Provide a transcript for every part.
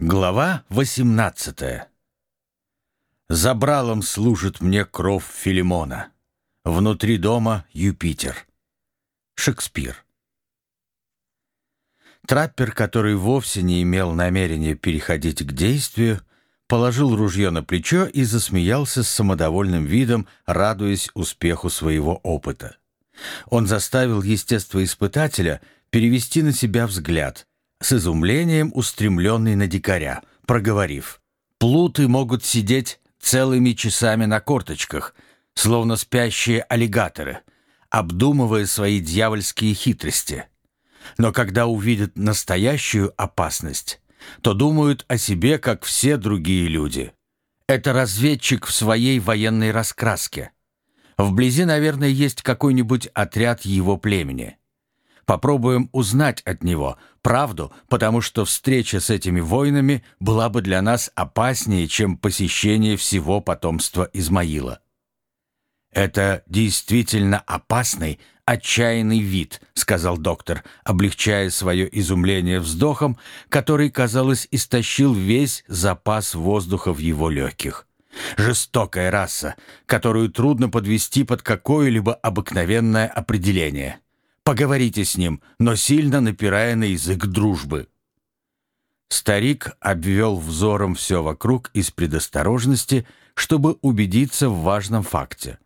Глава 18 Забралом служит мне кров Филимона. Внутри дома Юпитер. Шекспир. Траппер, который вовсе не имел намерения переходить к действию, положил ружье на плечо и засмеялся с самодовольным видом, радуясь успеху своего опыта. Он заставил естествоиспытателя перевести на себя взгляд, с изумлением устремленный на дикаря, проговорив. «Плуты могут сидеть целыми часами на корточках, словно спящие аллигаторы, обдумывая свои дьявольские хитрости. Но когда увидят настоящую опасность, то думают о себе, как все другие люди. Это разведчик в своей военной раскраске. Вблизи, наверное, есть какой-нибудь отряд его племени. Попробуем узнать от него правду, потому что встреча с этими воинами была бы для нас опаснее, чем посещение всего потомства Измаила. «Это действительно опасный, отчаянный вид», — сказал доктор, облегчая свое изумление вздохом, который, казалось, истощил весь запас воздуха в его легких. «Жестокая раса, которую трудно подвести под какое-либо обыкновенное определение». Поговорите с ним, но сильно напирая на язык дружбы». Старик обвел взором все вокруг из предосторожности, чтобы убедиться в важном факте.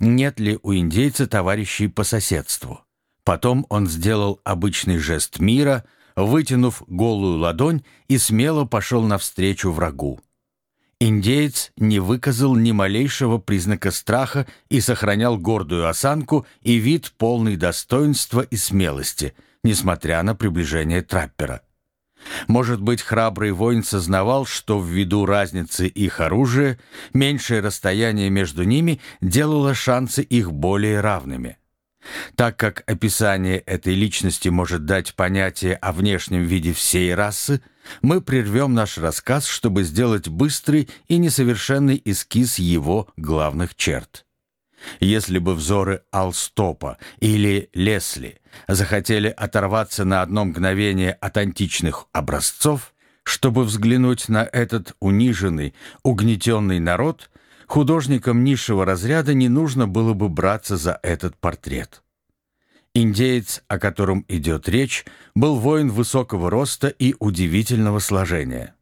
Нет ли у индейца товарищей по соседству? Потом он сделал обычный жест мира, вытянув голую ладонь и смело пошел навстречу врагу. Индеец не выказал ни малейшего признака страха и сохранял гордую осанку и вид полный достоинства и смелости, несмотря на приближение траппера. Может быть, храбрый воин сознавал, что ввиду разницы их оружия, меньшее расстояние между ними делало шансы их более равными. Так как описание этой личности может дать понятие о внешнем виде всей расы, мы прервем наш рассказ, чтобы сделать быстрый и несовершенный эскиз его главных черт. Если бы взоры Алстопа или Лесли захотели оторваться на одно мгновение от античных образцов, чтобы взглянуть на этот униженный, угнетенный народ, художникам низшего разряда не нужно было бы браться за этот портрет. Индеец, о котором идет речь, был воин высокого роста и удивительного сложения.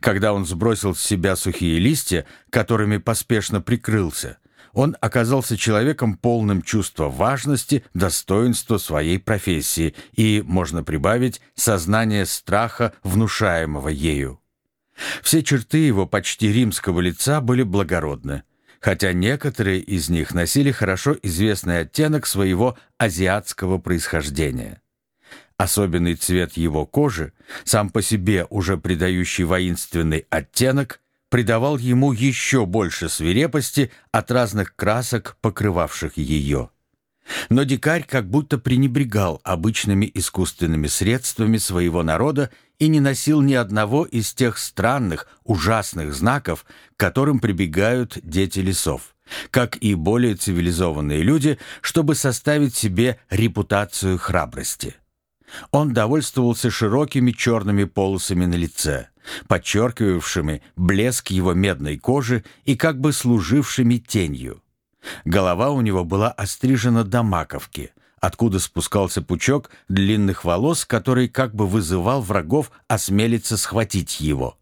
Когда он сбросил с себя сухие листья, которыми поспешно прикрылся, он оказался человеком полным чувства важности, достоинства своей профессии и, можно прибавить, сознание страха, внушаемого ею. Все черты его почти римского лица были благородны хотя некоторые из них носили хорошо известный оттенок своего азиатского происхождения. Особенный цвет его кожи, сам по себе уже придающий воинственный оттенок, придавал ему еще больше свирепости от разных красок, покрывавших ее. Но дикарь как будто пренебрегал обычными искусственными средствами своего народа и не носил ни одного из тех странных, ужасных знаков, к которым прибегают дети лесов, как и более цивилизованные люди, чтобы составить себе репутацию храбрости. Он довольствовался широкими черными полосами на лице, подчеркивавшими блеск его медной кожи и как бы служившими тенью. Голова у него была острижена до маковки, откуда спускался пучок длинных волос, который как бы вызывал врагов осмелиться схватить его.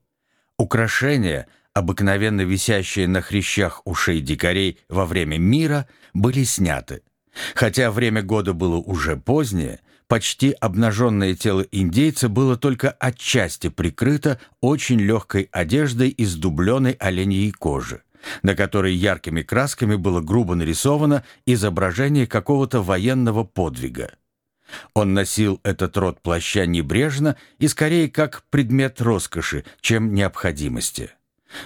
Украшения, обыкновенно висящие на хрящах ушей дикарей во время мира, были сняты. Хотя время года было уже позднее, почти обнаженное тело индейца было только отчасти прикрыто очень легкой одеждой из дубленой оленьей кожи на которой яркими красками было грубо нарисовано изображение какого-то военного подвига. Он носил этот род плаща небрежно и скорее как предмет роскоши, чем необходимости.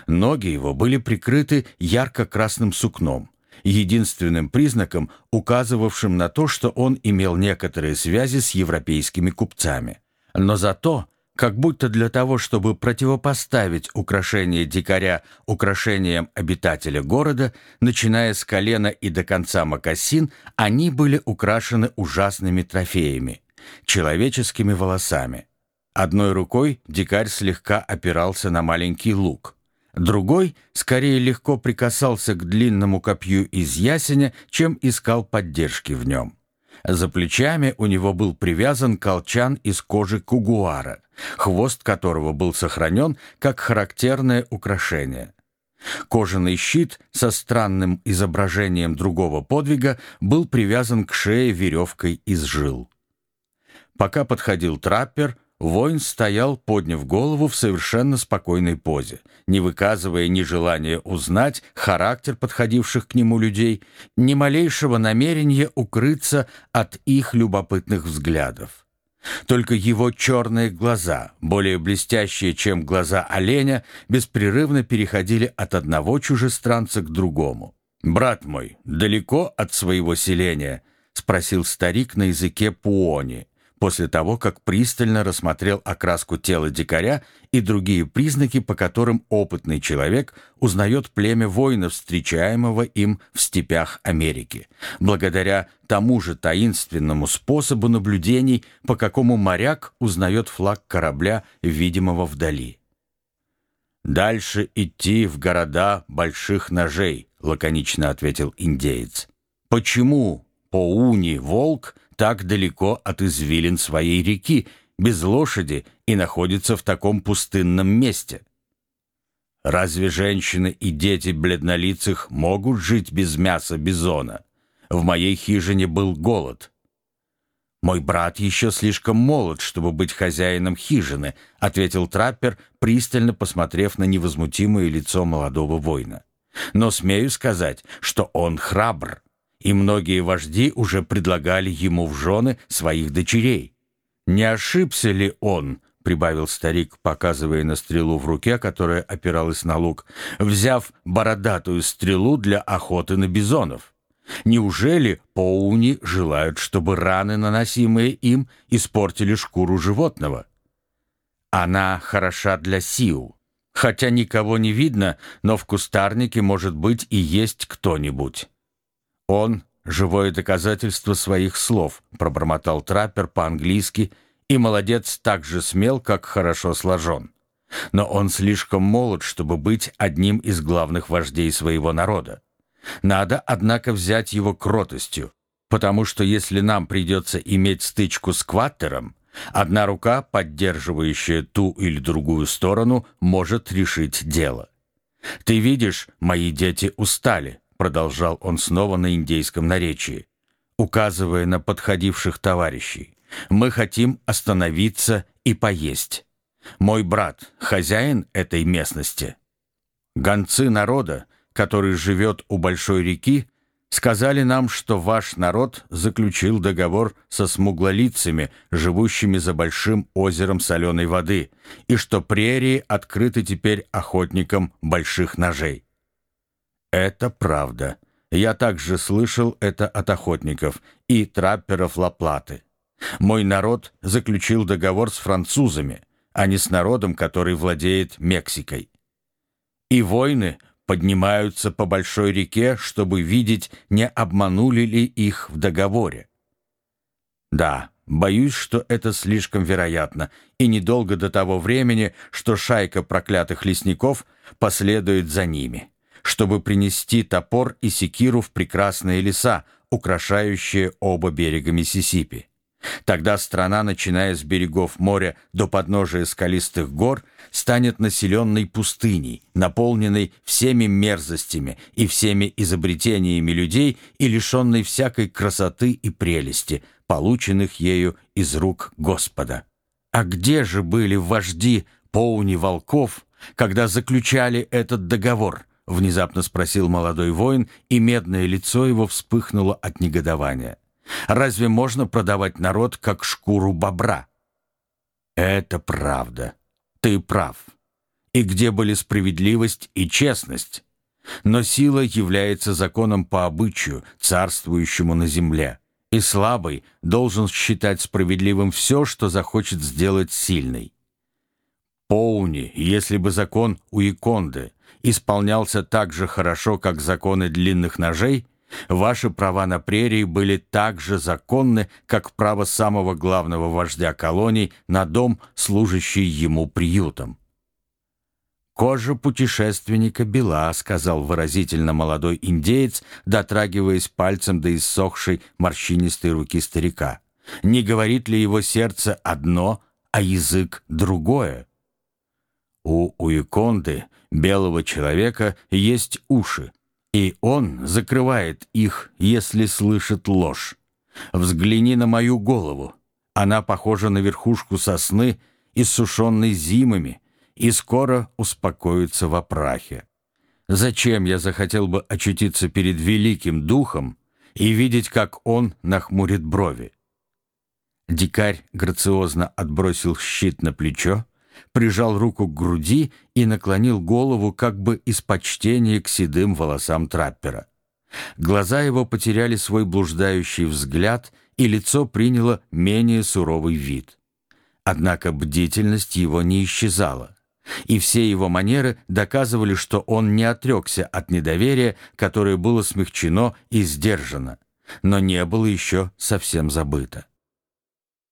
Ноги его были прикрыты ярко-красным сукном, единственным признаком, указывавшим на то, что он имел некоторые связи с европейскими купцами. Но зато как будто для того, чтобы противопоставить украшение дикаря украшениям обитателя города, начиная с колена и до конца мокасин, они были украшены ужасными трофеями — человеческими волосами. Одной рукой дикарь слегка опирался на маленький лук. Другой скорее легко прикасался к длинному копью из ясеня, чем искал поддержки в нем. За плечами у него был привязан колчан из кожи кугуара, хвост которого был сохранен как характерное украшение. Кожаный щит со странным изображением другого подвига был привязан к шее веревкой из жил. Пока подходил траппер, воин стоял, подняв голову в совершенно спокойной позе, не выказывая ни желания узнать характер подходивших к нему людей, ни малейшего намерения укрыться от их любопытных взглядов. Только его черные глаза, более блестящие, чем глаза оленя, беспрерывно переходили от одного чужестранца к другому. «Брат мой, далеко от своего селения?» — спросил старик на языке пуони после того, как пристально рассмотрел окраску тела дикаря и другие признаки, по которым опытный человек узнает племя воинов, встречаемого им в степях Америки, благодаря тому же таинственному способу наблюдений, по какому моряк узнает флаг корабля, видимого вдали. «Дальше идти в города больших ножей», — лаконично ответил индеец. «Почему Поуни волк так далеко от извилин своей реки, без лошади и находится в таком пустынном месте. Разве женщины и дети бледнолицых могут жить без мяса бизона? В моей хижине был голод. «Мой брат еще слишком молод, чтобы быть хозяином хижины», ответил траппер, пристально посмотрев на невозмутимое лицо молодого воина. «Но смею сказать, что он храбр» и многие вожди уже предлагали ему в жены своих дочерей. «Не ошибся ли он?» — прибавил старик, показывая на стрелу в руке, которая опиралась на лук, взяв бородатую стрелу для охоты на бизонов. Неужели поуни желают, чтобы раны, наносимые им, испортили шкуру животного? Она хороша для сил. Хотя никого не видно, но в кустарнике, может быть, и есть кто-нибудь. «Он — живое доказательство своих слов», — пробормотал траппер по-английски, и молодец так же смел, как хорошо сложен. Но он слишком молод, чтобы быть одним из главных вождей своего народа. Надо, однако, взять его кротостью, потому что если нам придется иметь стычку с Кваттером, одна рука, поддерживающая ту или другую сторону, может решить дело. Ты видишь, мои дети устали, продолжал он снова на индейском наречии, указывая на подходивших товарищей. «Мы хотим остановиться и поесть. Мой брат — хозяин этой местности. Гонцы народа, который живет у большой реки, сказали нам, что ваш народ заключил договор со смуглолицами, живущими за большим озером соленой воды, и что прерии открыты теперь охотникам больших ножей. Это правда. Я также слышал это от охотников и трапперов Лаплаты. Мой народ заключил договор с французами, а не с народом, который владеет Мексикой. И войны поднимаются по большой реке, чтобы видеть, не обманули ли их в договоре. Да, боюсь, что это слишком вероятно, и недолго до того времени, что шайка проклятых лесников последует за ними чтобы принести топор и секиру в прекрасные леса, украшающие оба берега Миссисипи. Тогда страна, начиная с берегов моря до подножия скалистых гор, станет населенной пустыней, наполненной всеми мерзостями и всеми изобретениями людей и лишенной всякой красоты и прелести, полученных ею из рук Господа. А где же были вожди поуни волков, когда заключали этот договор? Внезапно спросил молодой воин, и медное лицо его вспыхнуло от негодования. «Разве можно продавать народ, как шкуру бобра?» «Это правда. Ты прав. И где были справедливость и честность? Но сила является законом по обычаю, царствующему на земле. И слабый должен считать справедливым все, что захочет сделать сильный. Поуни, если бы закон у Иконды исполнялся так же хорошо, как законы длинных ножей, Ваши права на прерии были так же законны, как право самого главного вождя колоний на дом, служащий ему приютом. «Кожа путешественника бела», — сказал выразительно молодой индеец, дотрагиваясь пальцем до иссохшей морщинистой руки старика. «Не говорит ли его сердце одно, а язык другое?» У Уиконды, белого человека, есть уши, и он закрывает их, если слышит ложь. Взгляни на мою голову. Она похожа на верхушку сосны, иссушенной зимами, и скоро успокоится в опрахе. Зачем я захотел бы очутиться перед великим духом и видеть, как он нахмурит брови? Дикарь грациозно отбросил щит на плечо, прижал руку к груди и наклонил голову как бы из почтения к седым волосам траппера. Глаза его потеряли свой блуждающий взгляд, и лицо приняло менее суровый вид. Однако бдительность его не исчезала, и все его манеры доказывали, что он не отрекся от недоверия, которое было смягчено и сдержано, но не было еще совсем забыто.